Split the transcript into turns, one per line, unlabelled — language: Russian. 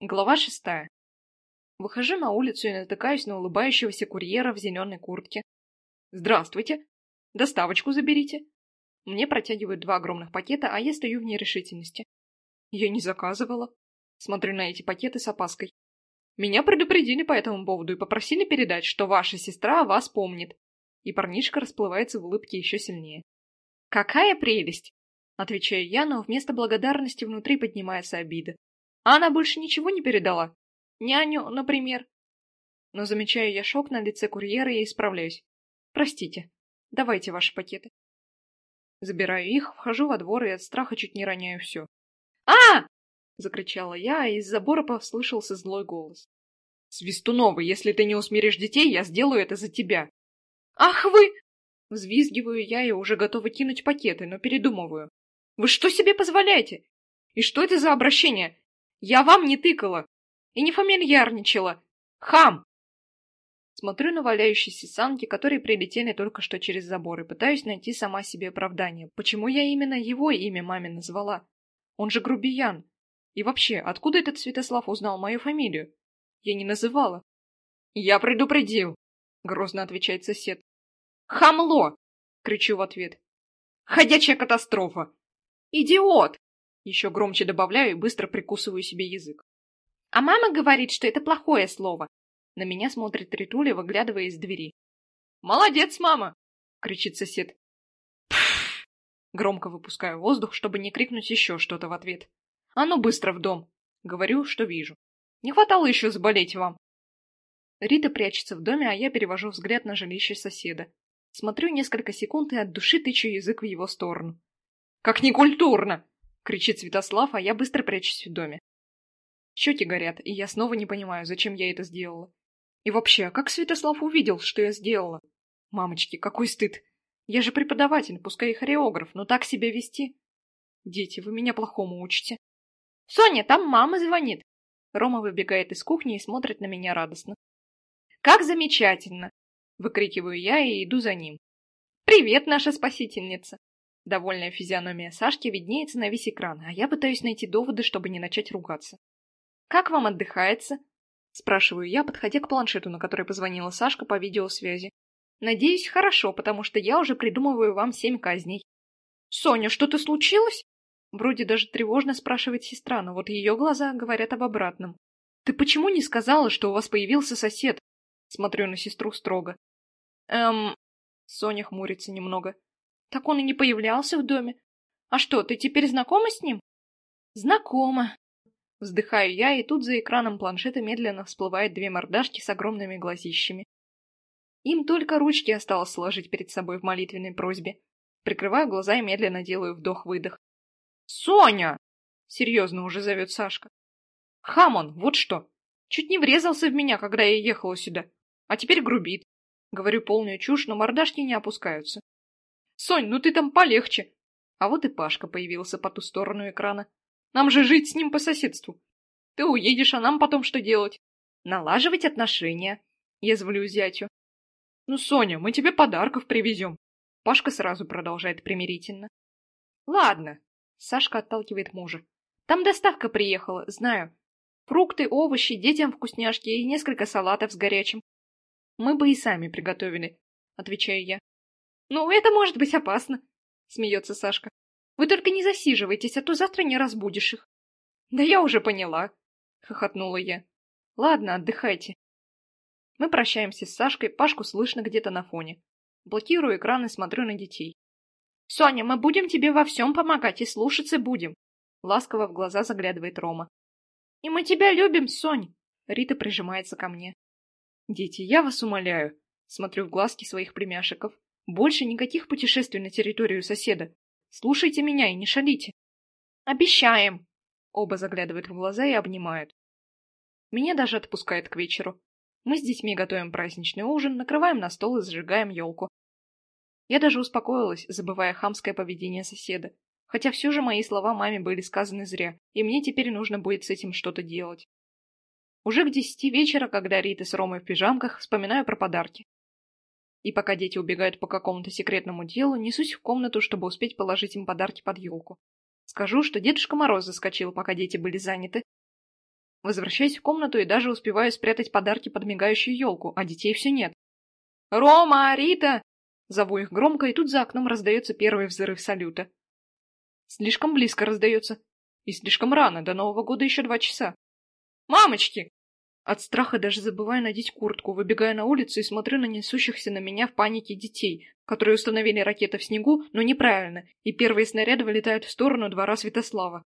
Глава шестая. Выхожу на улицу и натыкаюсь на улыбающегося курьера в зеленой куртке. «Здравствуйте! Доставочку заберите!» Мне протягивают два огромных пакета, а я стою в нерешительности. Я не заказывала. Смотрю на эти пакеты с опаской. Меня предупредили по этому поводу и попросили передать, что ваша сестра вас помнит. И парнишка расплывается в улыбке еще сильнее. «Какая прелесть!» Отвечаю я, но вместо благодарности внутри поднимается обида. А она больше ничего не передала? Няню, например? Но замечаю я шок на лице курьера и исправляюсь. Простите. Давайте ваши пакеты. Забираю их, вхожу во двор и от страха чуть не роняю все. а закричала я, и из забора послышался злой голос. «Свистунова, если ты не усмиришь детей, я сделаю это за тебя!» «Ах вы!» Взвизгиваю я и уже готова кинуть пакеты, но передумываю. «Вы что себе позволяете? И что это за обращение? Я вам не тыкала и не фамильярничала. Хам! Смотрю на валяющиеся санки, которые прилетели только что через забор, и пытаюсь найти сама себе оправдание. Почему я именно его имя маме назвала? Он же грубиян. И вообще, откуда этот Святослав узнал мою фамилию? Я не называла. Я предупредил, грозно отвечает сосед. Хамло! кричу в ответ. Ходячая катастрофа! Идиот! Еще громче добавляю и быстро прикусываю себе язык. А мама говорит, что это плохое слово. На меня смотрит Ритуля, выглядывая из двери. «Молодец, мама!» — кричит сосед. Пфф! Громко выпускаю воздух, чтобы не крикнуть еще что-то в ответ. «А ну быстро в дом!» Говорю, что вижу. Не хватало еще заболеть вам. Рита прячется в доме, а я перевожу взгляд на жилище соседа. Смотрю несколько секунд и от души тычу язык в его сторону. «Как некультурно!» Кричит Святослав, а я быстро прячусь в доме. Щеки горят, и я снова не понимаю, зачем я это сделала. И вообще, как Святослав увидел, что я сделала? Мамочки, какой стыд! Я же преподаватель, пускай и хореограф, но так себя вести... Дети, вы меня плохому учите. Соня, там мама звонит. Рома выбегает из кухни и смотрит на меня радостно. Как замечательно! Выкрикиваю я и иду за ним. Привет, наша спасительница! Довольная физиономия Сашки виднеется на весь экран, а я пытаюсь найти доводы, чтобы не начать ругаться. «Как вам отдыхается?» Спрашиваю я, подходя к планшету, на который позвонила Сашка по видеосвязи. «Надеюсь, хорошо, потому что я уже придумываю вам семь казней». «Соня, что-то случилось?» Вроде даже тревожно спрашивает сестра, но вот ее глаза говорят об обратном. «Ты почему не сказала, что у вас появился сосед?» Смотрю на сестру строго. «Эм...» Соня хмурится немного. Так он и не появлялся в доме. А что, ты теперь знакома с ним? Знакома. Вздыхаю я, и тут за экраном планшета медленно всплывают две мордашки с огромными глазищами. Им только ручки осталось сложить перед собой в молитвенной просьбе. Прикрываю глаза и медленно делаю вдох-выдох. «Соня!» — серьезно уже зовет Сашка. «Хамон, вот что! Чуть не врезался в меня, когда я ехала сюда. А теперь грубит. Говорю полную чушь, но мордашки не опускаются. Сонь, ну ты там полегче. А вот и Пашка появился по ту сторону экрана. Нам же жить с ним по соседству. Ты уедешь, а нам потом что делать? Налаживать отношения. Я зволю зятю. Ну, Соня, мы тебе подарков привезем. Пашка сразу продолжает примирительно. Ладно. Сашка отталкивает мужа. Там доставка приехала, знаю. Фрукты, овощи, детям вкусняшки и несколько салатов с горячим. Мы бы и сами приготовили, отвечаю я. «Ну, это может быть опасно», — смеется Сашка. «Вы только не засиживайтесь, а то завтра не разбудишь их». «Да я уже поняла», — хохотнула я. «Ладно, отдыхайте». Мы прощаемся с Сашкой, Пашку слышно где-то на фоне. Блокирую экран и смотрю на детей. «Соня, мы будем тебе во всем помогать и слушаться будем», — ласково в глаза заглядывает Рома. «И мы тебя любим, Сонь!» Рита прижимается ко мне. «Дети, я вас умоляю!» Смотрю в глазки своих племяшиков. Больше никаких путешествий на территорию соседа. Слушайте меня и не шалите. Обещаем. Оба заглядывают в глаза и обнимают. Меня даже отпускает к вечеру. Мы с детьми готовим праздничный ужин, накрываем на стол и зажигаем елку. Я даже успокоилась, забывая хамское поведение соседа. Хотя все же мои слова маме были сказаны зря, и мне теперь нужно будет с этим что-то делать. Уже к десяти вечера, когда Рита с Ромой в пижамках, вспоминаю про подарки. И пока дети убегают по какому-то секретному делу, несусь в комнату, чтобы успеть положить им подарки под елку. Скажу, что Дедушка Мороз заскочил, пока дети были заняты. Возвращаюсь в комнату и даже успеваю спрятать подарки под мигающую елку, а детей все нет. «Рома! Рита!» Зову их громко, и тут за окном раздается первый взрыв салюта. Слишком близко раздается. И слишком рано, до Нового года еще два часа. «Мамочки!» От страха даже забываю надеть куртку, выбегая на улицу и смотрю на несущихся на меня в панике детей, которые установили ракеты в снегу, но неправильно, и первые снаряды вылетают в сторону двора Святослава.